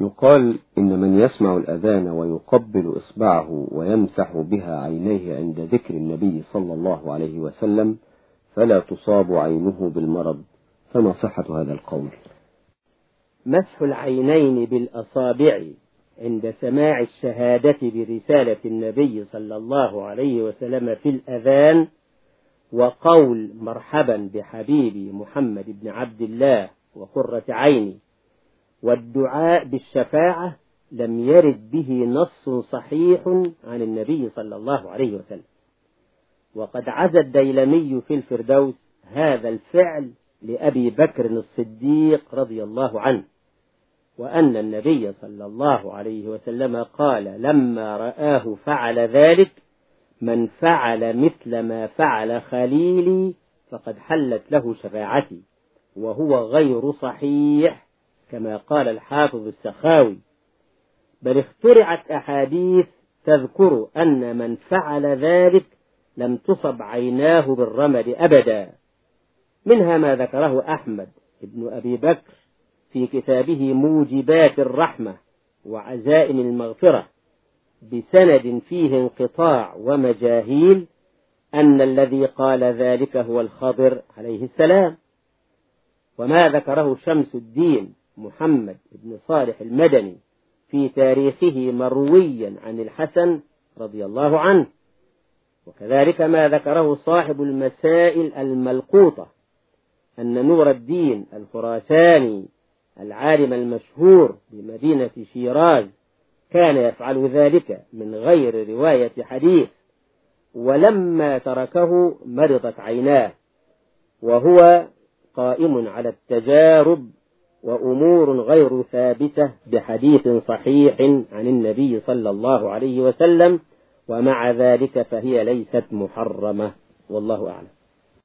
يقال إن من يسمع الأذان ويقبل إصبعه ويمسح بها عينيه عند ذكر النبي صلى الله عليه وسلم فلا تصاب عينه بالمرض فما صحة هذا القول؟ مسح العينين بالأصابع عند سماع الشهادة برسالة النبي صلى الله عليه وسلم في الأذان وقول مرحبا بحبيبي محمد بن عبد الله وقرة عيني. والدعاء بالشفاعة لم يرد به نص صحيح عن النبي صلى الله عليه وسلم. وقد عزى الديلمي في الفردوس هذا الفعل لأبي بكر الصديق رضي الله عنه وأن النبي صلى الله عليه وسلم قال لما رآه فعل ذلك من فعل مثل ما فعل خليلي فقد حلت له شفاعتي وهو غير صحيح كما قال الحافظ السخاوي بل اخترعت أحاديث تذكر أن من فعل ذلك لم تصب عيناه بالرمد أبدا. منها ما ذكره أحمد ابن أبي بكر في كتابه موجبات الرحمة وعزائم المغفرة بسند فيه انقطاع ومجاهيل أن الذي قال ذلك هو الخضر عليه السلام. وما ذكره شمس الدين محمد بن صالح المدني في تاريخه مرويا عن الحسن رضي الله عنه. وكذلك ما ذكره صاحب المسائل الملقوطة أن نور الدين الخراساني العالم المشهور بمدينة شيراز كان يفعل ذلك من غير رواية حديث ولما تركه مرضت عيناه وهو قائم على التجارب وأمور غير ثابتة بحديث صحيح عن النبي صلى الله عليه وسلم ومع ذلك فهي ليست محرمة. والله أعلم.